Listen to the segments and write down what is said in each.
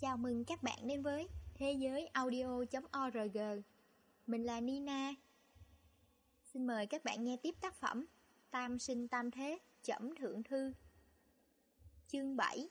Chào mừng các bạn đến với thế giới audio.org Mình là Nina. Xin mời các bạn nghe tiếp tác phẩm Tam sinh tam thế, chẩm thượng thư Chương 7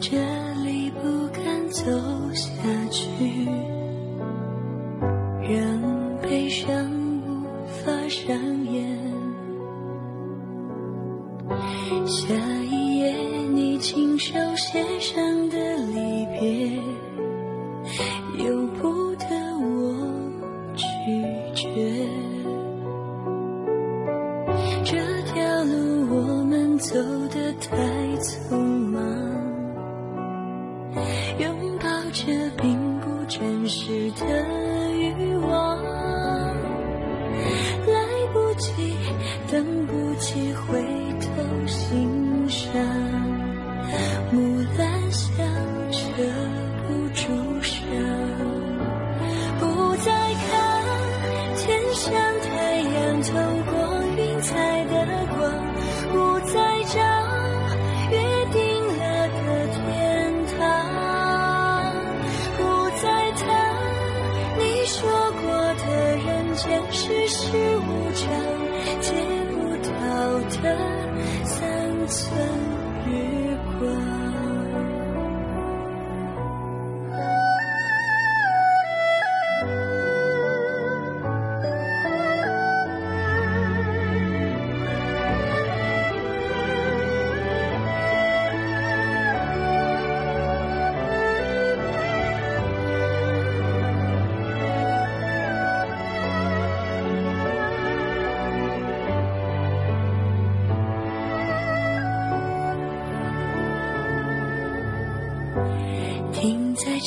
这里不敢走下去。木兰香彻。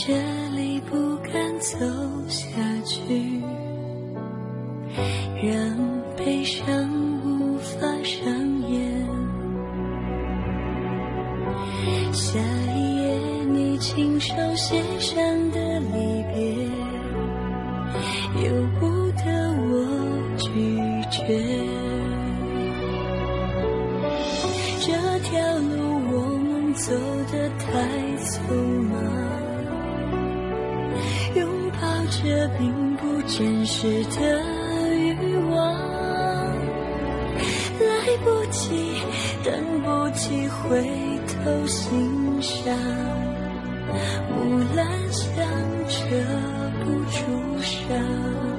这里不敢走。等不及回头欣赏木兰香遮不住伤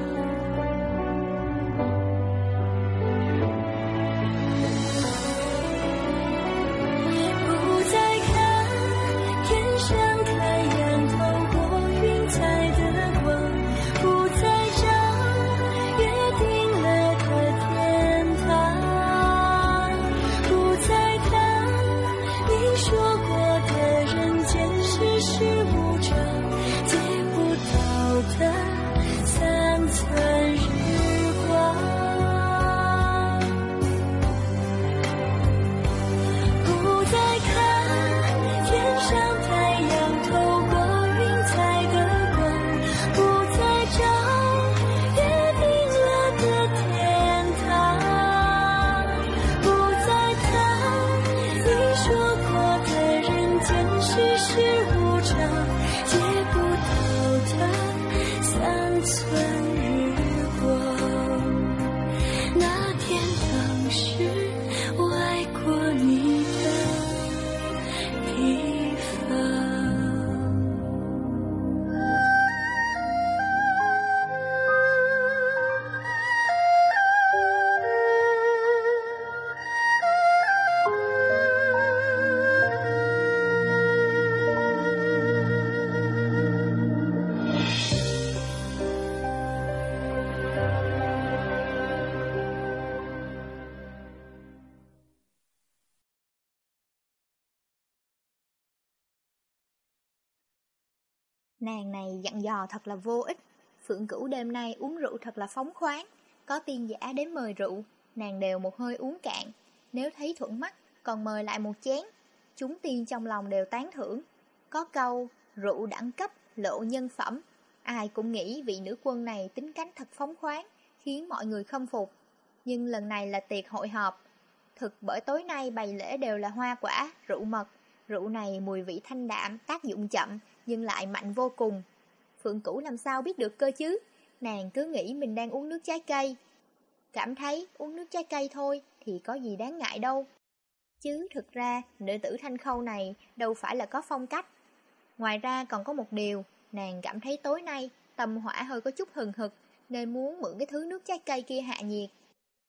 Nàng này dặn dò thật là vô ích. Phượng cửu đêm nay uống rượu thật là phóng khoáng. Có tiên giả đến mời rượu, nàng đều một hơi uống cạn. Nếu thấy thuận mắt, còn mời lại một chén. Chúng tiên trong lòng đều tán thưởng. Có câu, rượu đẳng cấp, lộ nhân phẩm. Ai cũng nghĩ vị nữ quân này tính cánh thật phóng khoáng, khiến mọi người khâm phục. Nhưng lần này là tiệc hội họp. Thực bởi tối nay bày lễ đều là hoa quả, rượu mật. Rượu này mùi vị thanh đạm, tác dụng chậm, nhưng lại mạnh vô cùng. Phượng Cửu làm sao biết được cơ chứ? Nàng cứ nghĩ mình đang uống nước trái cây. Cảm thấy uống nước trái cây thôi thì có gì đáng ngại đâu. Chứ thực ra, nữ tử thanh khâu này đâu phải là có phong cách. Ngoài ra còn có một điều, nàng cảm thấy tối nay tâm hỏa hơi có chút hừng hực, nên muốn mượn cái thứ nước trái cây kia hạ nhiệt.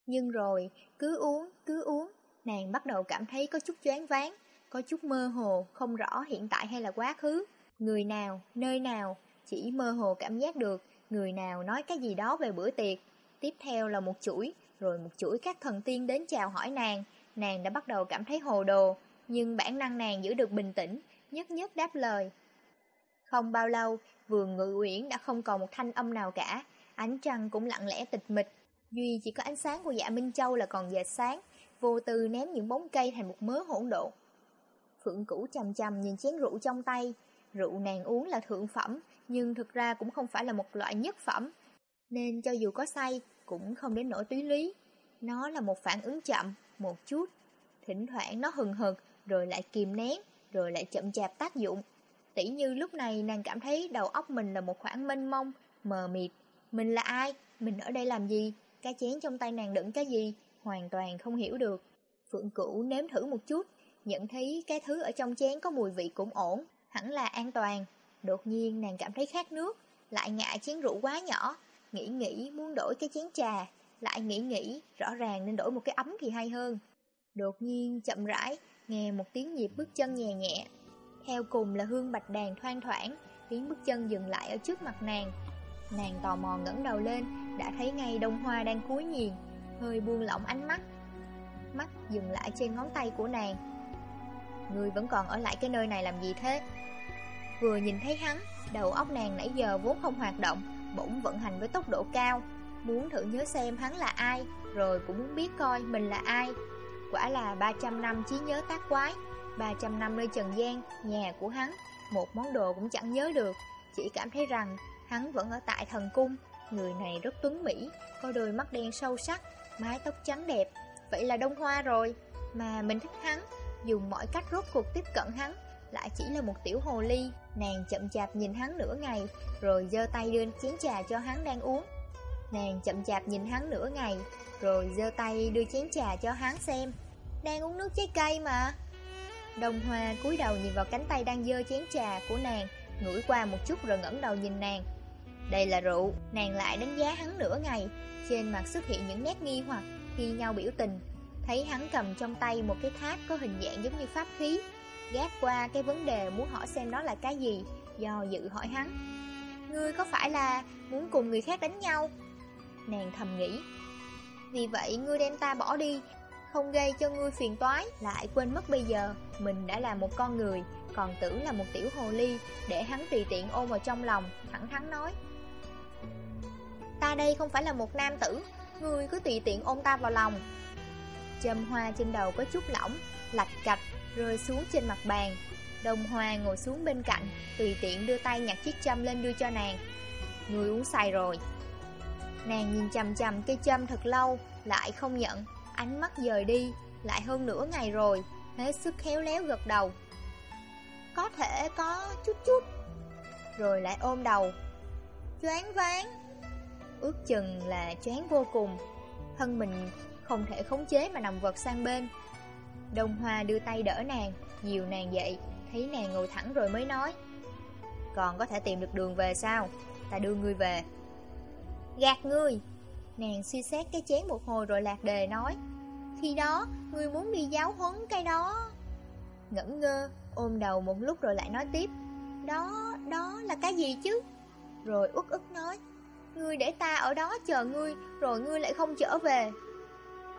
Nhưng rồi, cứ uống, cứ uống, nàng bắt đầu cảm thấy có chút choáng váng, có chút mơ hồ, không rõ hiện tại hay là quá khứ. Người nào, nơi nào, chỉ mơ hồ cảm giác được người nào nói cái gì đó về bữa tiệc. Tiếp theo là một chuỗi, rồi một chuỗi các thần tiên đến chào hỏi nàng. Nàng đã bắt đầu cảm thấy hồ đồ, nhưng bản năng nàng giữ được bình tĩnh, nhất nhất đáp lời. Không bao lâu, vườn ngự uyển đã không còn một thanh âm nào cả, ánh trăng cũng lặng lẽ tịch mịch. Duy chỉ có ánh sáng của dạ Minh Châu là còn dệt sáng, vô tư ném những bóng cây thành một mớ hỗn độn. Phượng Cửu chầm chầm nhìn chén rượu trong tay, rượu nàng uống là thượng phẩm, nhưng thực ra cũng không phải là một loại nhất phẩm, nên cho dù có say cũng không đến nỗi túy lý. Nó là một phản ứng chậm, một chút, thỉnh thoảng nó hừng hực, rồi lại kìm nén, rồi lại chậm chạp tác dụng. Tỷ như lúc này nàng cảm thấy đầu óc mình là một khoảng mênh mông, mờ mịt. Mình là ai? Mình ở đây làm gì? Cái chén trong tay nàng đựng cái gì? Hoàn toàn không hiểu được. Phượng Cửu nếm thử một chút, nhận thấy cái thứ ở trong chén có mùi vị cũng ổn, hẳn là an toàn. Đột nhiên nàng cảm thấy khát nước, lại ngại chén rượu quá nhỏ, nghĩ nghĩ muốn đổi cái chén trà, lại nghĩ nghĩ rõ ràng nên đổi một cái ấm thì hay hơn. Đột nhiên chậm rãi, nghe một tiếng nhịp bước chân nhẹ nhẹ. Theo cùng là hương bạch đàn thoang thoảng, tiếng bước chân dừng lại ở trước mặt nàng. Nàng tò mò ngẩng đầu lên, đã thấy ngay đông hoa đang cúi nhìn, hơi buông lỏng ánh mắt. Mắt dừng lại trên ngón tay của nàng. Người vẫn còn ở lại cái nơi này làm gì thế? Vừa nhìn thấy hắn, đầu óc nàng nãy giờ vốn không hoạt động, bỗng vận hành với tốc độ cao, muốn thử nhớ xem hắn là ai, rồi cũng muốn biết coi mình là ai. Quả là 300 năm trí nhớ tác quái, 300 năm nơi trần gian, nhà của hắn, một món đồ cũng chẳng nhớ được, chỉ cảm thấy rằng hắn vẫn ở tại thần cung. Người này rất tuấn mỹ, có đôi mắt đen sâu sắc, mái tóc trắng đẹp, vậy là đông hoa rồi. Mà mình thích hắn, dùng mọi cách rốt cuộc tiếp cận hắn, lại chỉ là một tiểu hồ ly. Nàng chậm chạp nhìn hắn nửa ngày, rồi giơ tay đưa chén trà cho hắn đang uống. Nàng chậm chạp nhìn hắn nửa ngày, rồi giơ tay đưa chén trà cho hắn xem. Đang uống nước trái cây mà. Đông Hoa cúi đầu nhìn vào cánh tay đang dơ chén trà của nàng, ngửi qua một chút rồi ngẩng đầu nhìn nàng. Đây là rượu, nàng lại đánh giá hắn nửa ngày, trên mặt xuất hiện những nét nghi hoặc khi nhau biểu tình. Thấy hắn cầm trong tay một cái tháp có hình dạng giống như pháp khí, gác qua cái vấn đề muốn hỏi xem đó là cái gì, do dự hỏi hắn. Ngươi có phải là muốn cùng người khác đánh nhau? Nàng thầm nghĩ. Vì vậy ngươi đem ta bỏ đi, không gây cho ngươi phiền toái, lại quên mất bây giờ mình đã là một con người, còn tưởng là một tiểu hồ ly, để hắn tùy tiện ôm vào trong lòng, thẳng thắn nói. Ta đây không phải là một nam tử, ngươi cứ tùy tiện ôm ta vào lòng. Châm hoa trên đầu có chút lỏng, lạch cạch, rơi xuống trên mặt bàn. Đồng Hoa ngồi xuống bên cạnh, tùy tiện đưa tay nhặt chiếc châm lên đưa cho nàng. Người uống say rồi. Nàng nhìn chầm chầm cây châm thật lâu, lại không nhận, ánh mắt dời đi, lại hơn nửa ngày rồi, hết sức khéo léo gật đầu. Có thể có chút chút, rồi lại ôm đầu. Choáng váng, ước chừng là choáng vô cùng, thân mình không thể khống chế mà nằm vật sang bên. Đông Hoa đưa tay đỡ nàng, dìu nàng dậy, thấy nàng ngồi thẳng rồi mới nói. Còn có thể tìm được đường về sao? Ta đưa ngươi về. Gạt ngươi! Nàng suy xét cái chén một hồi rồi lạc đề nói. Khi đó, ngươi muốn đi giáo huấn cái đó. Ngẩn ngơ, ôm đầu một lúc rồi lại nói tiếp. Đó, đó là cái gì chứ? Rồi út ức nói. Ngươi để ta ở đó chờ ngươi, rồi ngươi lại không trở về.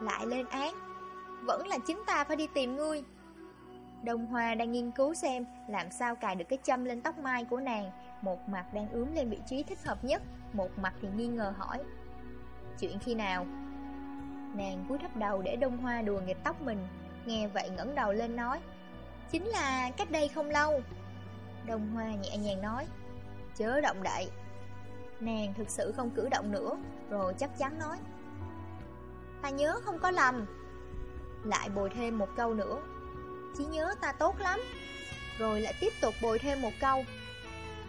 Lại lên án, vẫn là chính ta phải đi tìm ngươi. Đông Hoa đang nghiên cứu xem làm sao cài được cái châm lên tóc mai của nàng, Một mặt đang ướm lên vị trí thích hợp nhất Một mặt thì nghi ngờ hỏi. Chuyện khi nào? Nàng cúi thấp đầu để đông hoa đùa nghịch tóc mình Nghe vậy ngẩng đầu lên nói. Chính là cách đây không lâu. Đông hoa nhẹ nhàng nói. Chớ động đậy. Nàng thực sự không cử động nữa Rồi chắc chắn nói. Ta nhớ không có lầm. Lại bồi thêm một câu nữa. Chỉ nhớ ta tốt lắm. Rồi lại tiếp tục bồi thêm một câu.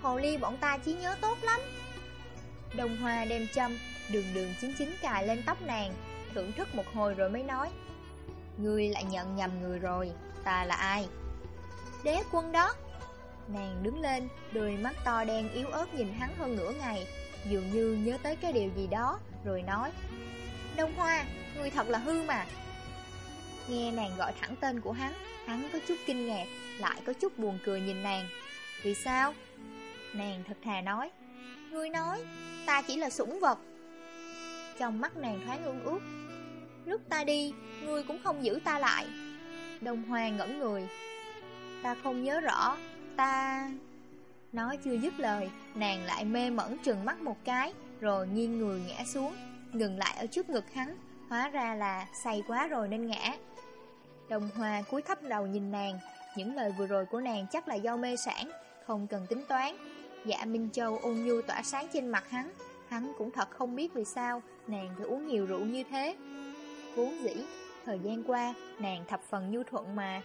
Hồ ly bọn ta chỉ nhớ tốt lắm. Đồng hoa đem châm, Đường đường chính chính cài lên tóc nàng, Thưởng thức một hồi rồi mới nói. Ngươi lại nhận nhầm người rồi, Ta là ai? Đế quân đó. Nàng đứng lên, Đôi mắt to đen yếu ớt nhìn hắn hơn nửa ngày, Dường như nhớ tới cái điều gì đó, Rồi nói. Đông Hoa, người thật là hư mà. Nghe nàng gọi thẳng tên của hắn Hắn có chút kinh ngạc Lại có chút buồn cười nhìn nàng. Vì sao? Nàng thật thà nói Ngươi nói Ta chỉ là sủng vật. Trong mắt nàng thoáng ương ước Lúc ta đi Ngươi cũng không giữ ta lại. Đông Hoa ngẩn người Ta không nhớ rõ Ta... Nói chưa dứt lời Nàng lại mê mẩn trừng mắt một cái Rồi nghiêng người ngã xuống. Ngừng lại ở trước ngực hắn, Hóa ra là say quá rồi nên ngã. Đồng Hoa cúi thấp đầu nhìn nàng, Những lời vừa rồi của nàng chắc là do mê sản, Không cần tính toán. Dạ Minh Châu ôn nhu tỏa sáng trên mặt hắn Hắn cũng thật không biết vì sao Nàng phải uống nhiều rượu như thế. Vốn dĩ, Thời gian qua, nàng thập phần nhu thuận mà.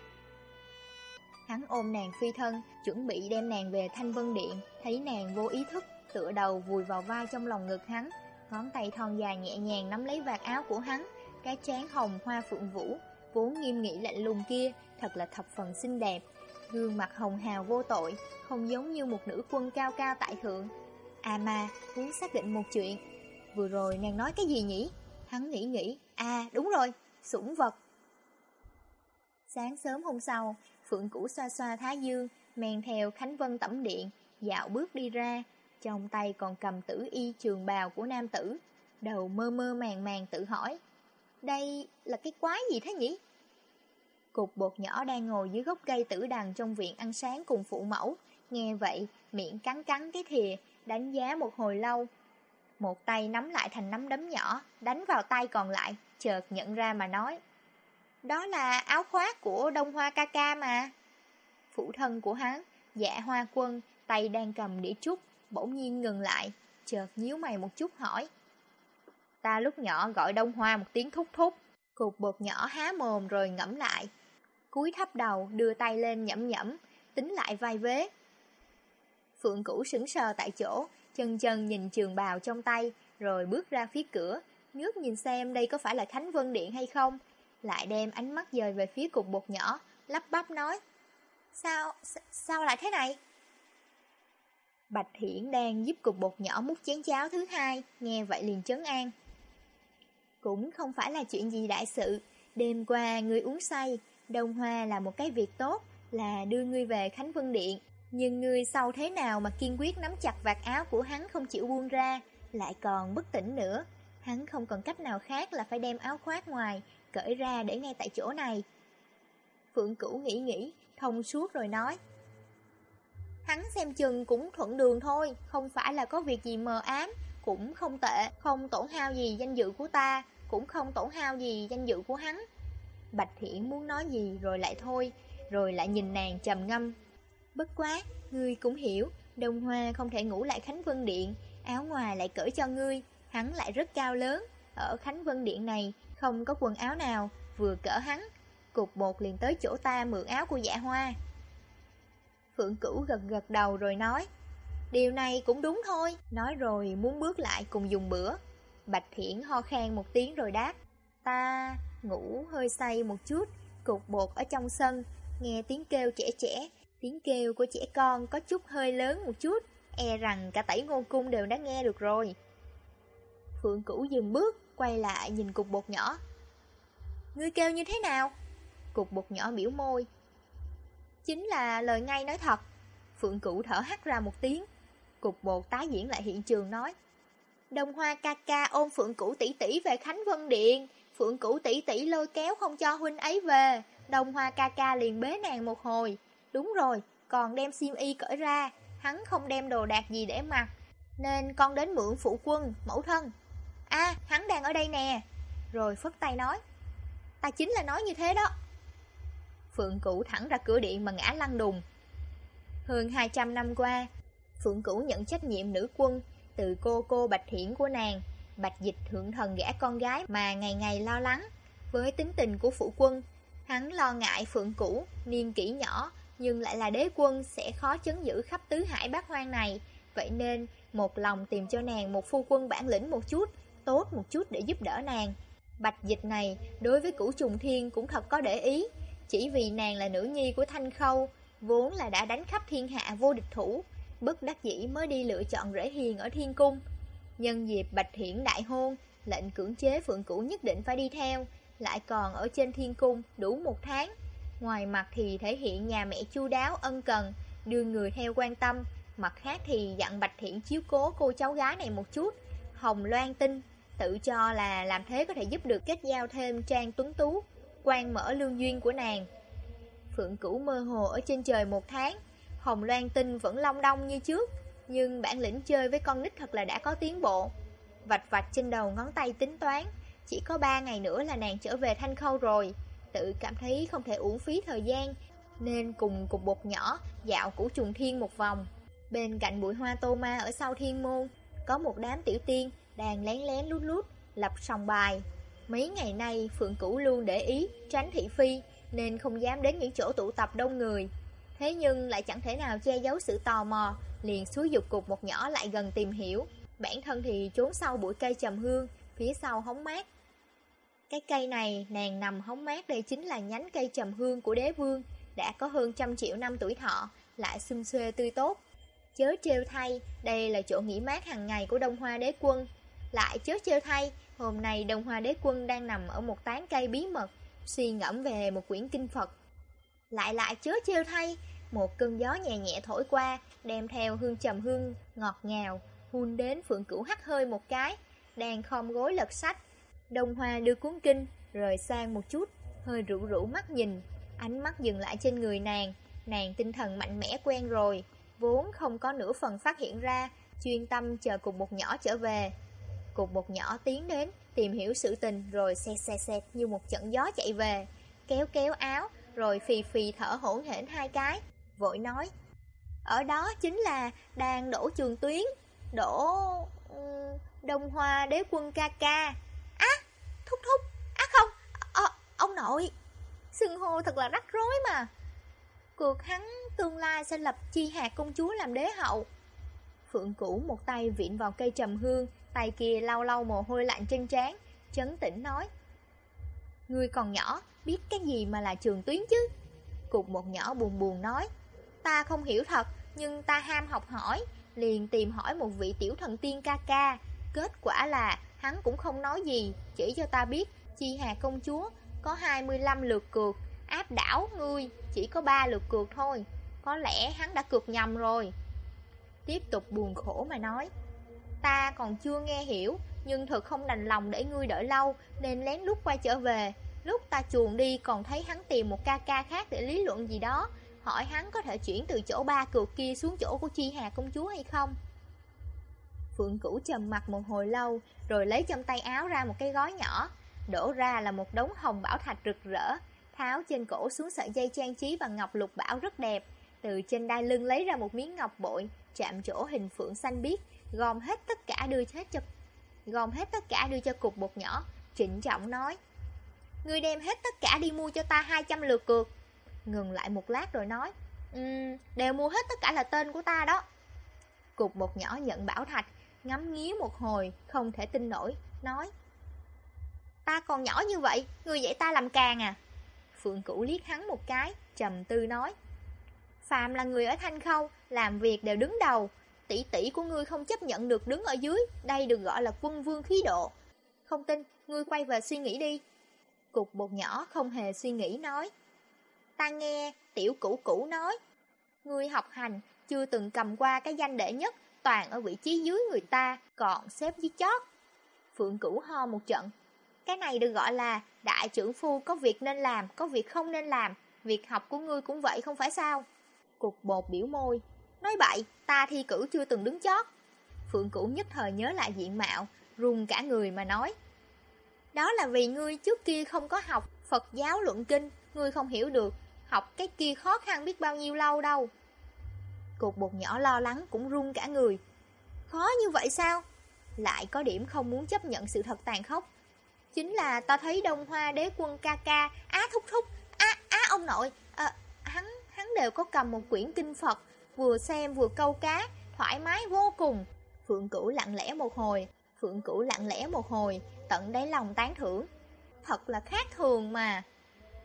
Hắn ôm nàng phi thân, Chuẩn bị đem nàng về Thanh Vân Điện, Thấy nàng vô ý thức, Tựa đầu vùi vào vai trong lòng ngực hắn. Ngón tay thon dài nhẹ nhàng nắm lấy vạt áo của hắn, Cái trán hồng hoa phượng vũ, Vốn nghiêm nghị lạnh lùng kia Thật là thập phần xinh đẹp. Gương mặt hồng hào vô tội, Không giống như một nữ quân cao cao tại thượng. À mà, muốn xác định một chuyện. Vừa rồi nàng nói cái gì nhỉ? Hắn nghĩ nghĩ À đúng rồi, Sủng vật. Sáng sớm hôm sau, Phượng Cũ xoa xoa Thái Dương Men theo Khánh Vân tẩm điện, Dạo bước đi ra trong tay còn cầm tử y trường bào của nam tử, đầu mơ mơ màng màng tự hỏi, đây là cái quái gì thế nhỉ? Cục bột nhỏ đang ngồi dưới gốc cây tử đằng trong viện ăn sáng cùng phụ mẫu, nghe vậy, miệng cắn cắn cái thìa, đánh giá một hồi lâu. Một tay nắm lại thành nắm đấm nhỏ, đánh vào tay còn lại, chợt nhận ra mà nói. Đó là áo khoác của Đông Hoa ca ca mà. Phụ thân của hắn, dạ hoa quân, tay đang cầm đĩa trúc, bỗng nhiên ngừng lại, chợt nhíu mày một chút hỏi. Ta lúc nhỏ gọi Đông Hoa một tiếng thúc thúc, cục bột nhỏ há mồm rồi ngẫm lại. Cúi thấp đầu, đưa tay lên nhẫm nhẫm, tính lại vai vế. Phượng cũ sững sờ tại chỗ, chân chân nhìn trường bào trong tay, rồi bước ra phía cửa, ngước nhìn xem đây có phải là Khánh Vân Điện hay không, lại đem ánh mắt dời về phía cục bột nhỏ, lắp bắp nói. Sao, sao lại thế này? Bạch Hiển đang giúp cục bột nhỏ múc chén cháo thứ hai, nghe vậy liền chấn an. Cũng không phải là chuyện gì đại sự, đêm qua ngươi uống say, Đông Hoa là một cái việc tốt, là đưa ngươi về Khánh Vân Điện. Nhưng ngươi sau thế nào mà kiên quyết nắm chặt vạt áo của hắn không chịu buông ra, lại còn bất tỉnh nữa. Hắn không còn cách nào khác là phải đem áo khoác ngoài, cởi ra để ngay tại chỗ này. Phượng Cửu nghĩ nghĩ, thông suốt rồi nói. Hắn xem chừng cũng thuận đường thôi, không phải là có việc gì mờ ám, cũng không tệ, không tổn hao gì danh dự của ta, cũng không tổn hao gì danh dự của hắn. Bạch Thiển muốn nói gì rồi lại thôi, rồi lại nhìn nàng trầm ngâm. Bất quá, ngươi cũng hiểu, Đông Hoa không thể ngủ lại Khánh Vân Điện, áo ngoài lại cởi cho ngươi, hắn lại rất cao lớn. Ở Khánh Vân Điện này, không có quần áo nào, vừa cỡ hắn. Cục bột liền tới chỗ ta mượn áo của dạ hoa. Phượng Cửu gật gật đầu rồi nói, Điều này cũng đúng thôi. Nói rồi muốn bước lại cùng dùng bữa. Bạch Thiển ho khan một tiếng rồi đáp, Ta ngủ hơi say một chút, Cục bột ở trong sân, Nghe tiếng kêu trẻ trẻ. Tiếng kêu của trẻ con có chút hơi lớn một chút E rằng cả tẩy ngô cung đều đã nghe được rồi. Phượng Cửu dừng bước, Quay lại nhìn cục bột nhỏ. Ngươi kêu như thế nào? Cục bột nhỏ biểu môi Chính là lời ngay nói thật. Phượng Cửu thở hắt ra một tiếng. Cục bột tái diễn lại hiện trường nói. Đồng Hoa ca ca ôm Phượng Cửu tỷ tỷ về Khánh Vân Điện. Phượng Cửu tỷ tỷ lôi kéo không cho huynh ấy về. Đồng Hoa ca ca liền bế nàng một hồi. Đúng rồi, còn đem sim y cởi ra. Hắn không đem đồ đạc gì để mặc, nên con đến mượn phụ quân, mẫu thân. a à, hắn đang ở đây nè. Rồi phất tay nói, ta chính là nói như thế đó. Phượng Cửu thẳng ra cửa điện mà ngã lăn đùng. Hơn 200 năm qua, Phượng Cửu nhận trách nhiệm nữ quân từ cô cô Bạch Hiển của nàng, Bạch Dịch thượng thần gã con gái mà ngày ngày lo lắng. Với tính tình của phụ quân, hắn lo ngại Phượng Cửu, niên kỷ nhỏ, nhưng lại là đế quân sẽ khó chấn giữ khắp tứ hải bát hoang này. Vậy nên, một lòng tìm cho nàng một phu quân bản lĩnh một chút, tốt một chút để giúp đỡ nàng. Bạch dịch này, đối với cửu trùng thiên cũng thật có để ý, chỉ vì nàng là nữ nhi của Thanh Khâu, vốn là đã đánh khắp thiên hạ vô địch thủ, bất đắc dĩ mới đi lựa chọn rễ hiền ở thiên cung. Nhân dịp Bạch Hiển đại hôn, lệnh cưỡng chế Phượng Cửu nhất định phải đi theo, lại còn ở trên thiên cung đủ một tháng. Ngoài mặt thì thể hiện nhà mẹ chu đáo ân cần, đưa người theo quan tâm, mặt khác thì dặn Bạch hiển chiếu cố cô cháu gái này một chút. Hồng Loan tin, tự cho là làm thế có thể giúp được kết giao thêm Trang Tuấn Tú, quan mở lương duyên của nàng. Phượng Cửu mơ hồ ở trên trời một tháng, Hồng Loan Tinh vẫn long đong như trước, nhưng bản lĩnh chơi với con nít thật là đã có tiến bộ. Vạch vạch trên đầu ngón tay tính toán, chỉ có 3 ngày nữa là nàng trở về Thanh Khâu rồi. Tự cảm thấy không thể uổng phí thời gian, nên cùng cục bột nhỏ dạo củ trùng thiên một vòng. Bên cạnh bụi hoa tô ma ở sau thiên môn, có một đám tiểu tiên đang lén lén lút lút, lập sòng bài. Mấy ngày nay Phượng Cửu luôn để ý, tránh thị phi, nên không dám đến những chỗ tụ tập đông người. Thế nhưng lại chẳng thể nào che giấu sự tò mò, liền xúi dục cục một nhỏ lại gần tìm hiểu. Bản thân thì trốn sau bụi cây trầm hương, phía sau hóng mát. Cái cây này nàng nằm hóng mát đây chính là nhánh cây trầm hương của đế vương, đã có hơn trăm triệu năm tuổi thọ, lại xum xuê tươi tốt. Chớ trêu thay, đây là chỗ nghỉ mát hàng ngày của Đông Hoa đế quân. Lại chớ trêu thay, hôm nay Đông Hoa đế quân đang nằm ở một tán cây bí mật, suy ngẫm về một quyển kinh Phật. Lại lại chớ trêu thay, một cơn gió nhẹ nhẹ thổi qua, đem theo hương trầm hương, ngọt ngào, hun đến phượng cửu hắt hơi một cái, đang khom gối lật sách. Đông Hoa đưa cuốn kinh, rời sang một chút, hơi rũ rũ mắt nhìn, ánh mắt dừng lại trên người nàng, nàng tinh thần mạnh mẽ quen rồi, vốn không có nửa phần phát hiện ra, chuyên tâm chờ cùng một nhỏ trở về. Cùng một nhỏ tiến đến, tìm hiểu sự tình rồi xe xe xe như một trận gió chạy về, kéo kéo áo, rồi phì phì thở hổn hển hai cái, vội nói. Ở đó chính là đang đổ trường tuyến, đổ... Đông Hoa đế quân ca ca. Á, thúc thúc, á không, à, ông nội. Sưng hô thật là rắc rối mà. Cuộc hắn tương lai sẽ lập chi hạt công chúa làm đế hậu. Phượng Cũ một tay viện vào cây trầm hương, tay kia lau lau mồ hôi lạnh trên trán, chấn tĩnh nói. Ngươi còn nhỏ, biết cái gì mà là trường tuyến chứ? Cục một nhỏ buồn buồn nói. Ta không hiểu thật, nhưng ta ham học hỏi, liền tìm hỏi một vị tiểu thần tiên ca ca. Kết quả là hắn cũng không nói gì, chỉ cho ta biết Chi Hà công chúa có 25 lượt cược, áp đảo ngươi chỉ có 3 lượt cược thôi. Có lẽ hắn đã cược nhầm rồi. Tiếp tục buồn khổ mà nói. Ta còn chưa nghe hiểu, nhưng thật không đành lòng để ngươi đợi lâu, nên lén lút quay trở về. Lúc ta chuồn đi còn thấy hắn tìm một ca ca khác để lý luận gì đó, hỏi hắn có thể chuyển từ chỗ ba cược kia xuống chỗ của Chi Hà công chúa hay không. Phượng Cửu trầm mặt một hồi lâu, rồi lấy trong tay áo ra một cái gói nhỏ, đổ ra là một đống hồng bảo thạch rực rỡ, tháo trên cổ xuống sợi dây trang trí bằng ngọc lục bảo rất đẹp, từ trên đai lưng lấy ra một miếng ngọc bội, chạm chỗ hình phượng xanh biếc, gom hết tất cả đưa hết cho gom hết tất cả đưa cho cục bột nhỏ, trịnh trọng nói: "Ngươi đem hết tất cả đi mua cho ta 200 lượt cược." Ngừng lại một lát rồi nói: um, đều mua hết tất cả là tên của ta đó." Cục bột nhỏ nhận bảo thạch, ngắm nghía một hồi, không thể tin nổi, nói: "Ta còn nhỏ như vậy, ngươi dạy ta làm càng à?" Phượng Cửu liếc hắn một cái, trầm tư nói: Phạm là người ở Thanh Khâu, làm việc đều đứng đầu. Tỷ tỷ của ngươi không chấp nhận được đứng ở dưới, đây được gọi là quân vương khí độ. Không tin, ngươi quay về suy nghĩ đi. Cục bột nhỏ không hề suy nghĩ nói. Ta nghe tiểu cũ cũ nói. Ngươi học hành, chưa từng cầm qua cái danh đệ nhất, toàn ở vị trí dưới người ta, còn xếp dưới chót. Phượng Cửu ho một trận. Cái này được gọi là đại trưởng phu có việc nên làm, có việc không nên làm. Việc học của ngươi cũng vậy không phải sao? Cục bột biểu môi. Nói bậy, ta thi cử chưa từng đứng chót. Phượng Cửu nhất thời nhớ lại diện mạo, run cả người mà nói. Đó là vì ngươi trước kia không có học Phật giáo luận kinh, ngươi không hiểu được, học cái kia khó khăn biết bao nhiêu lâu đâu. Cục bột nhỏ lo lắng cũng run cả người. Khó như vậy sao? Lại có điểm không muốn chấp nhận sự thật tàn khốc. Chính là ta thấy đông hoa đế quân ca ca, á thúc thúc, á, á ông nội, à, hắn, hắn đều có cầm một quyển kinh Phật, vừa xem vừa câu cá, thoải mái vô cùng. Phượng Cửu lặng lẽ một hồi, Phượng Cửu lặng lẽ một hồi, tận đáy lòng tán thưởng. Thật là khác thường mà.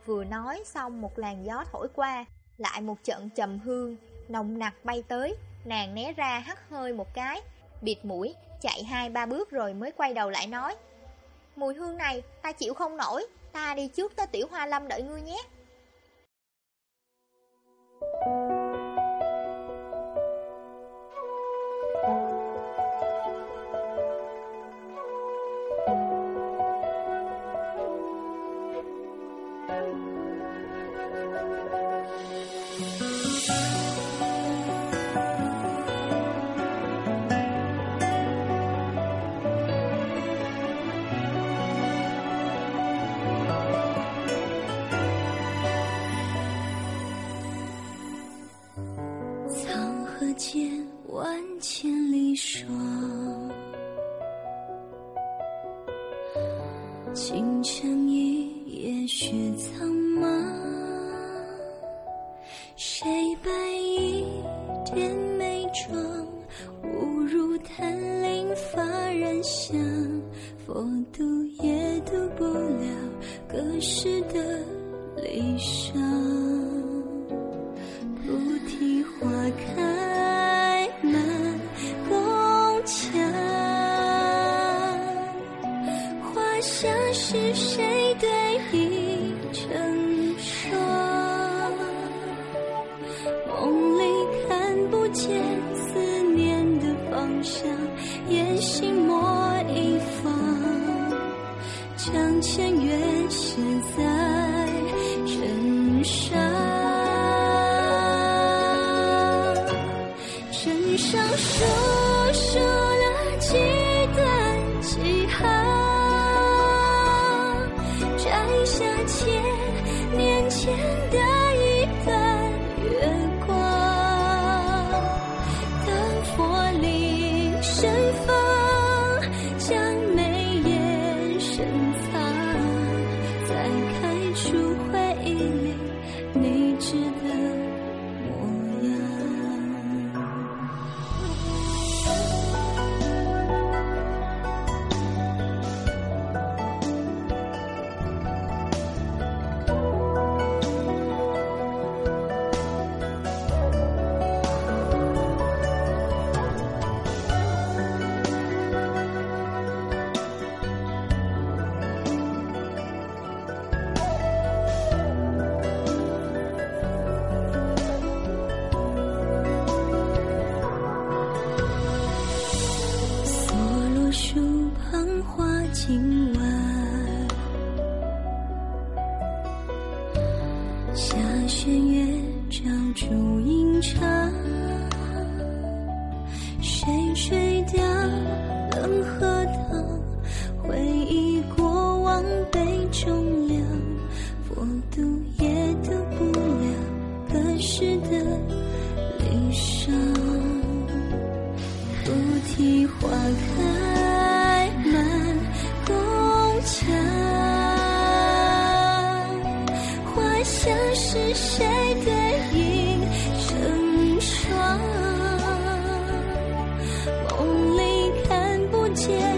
Vừa nói xong một làn gió thổi qua, lại một trận trầm hương, nồng nặc bay tới, nàng né ra hắt hơi một cái, bịt mũi, chạy hai ba bước rồi mới quay đầu lại nói. Mùi hương này ta chịu không nổi, ta đi trước tới tiểu hoa lâm đợi ngươi nhé. 读也读不了隔世的离殇。菩提花开满宫墙，花下是谁？间的。天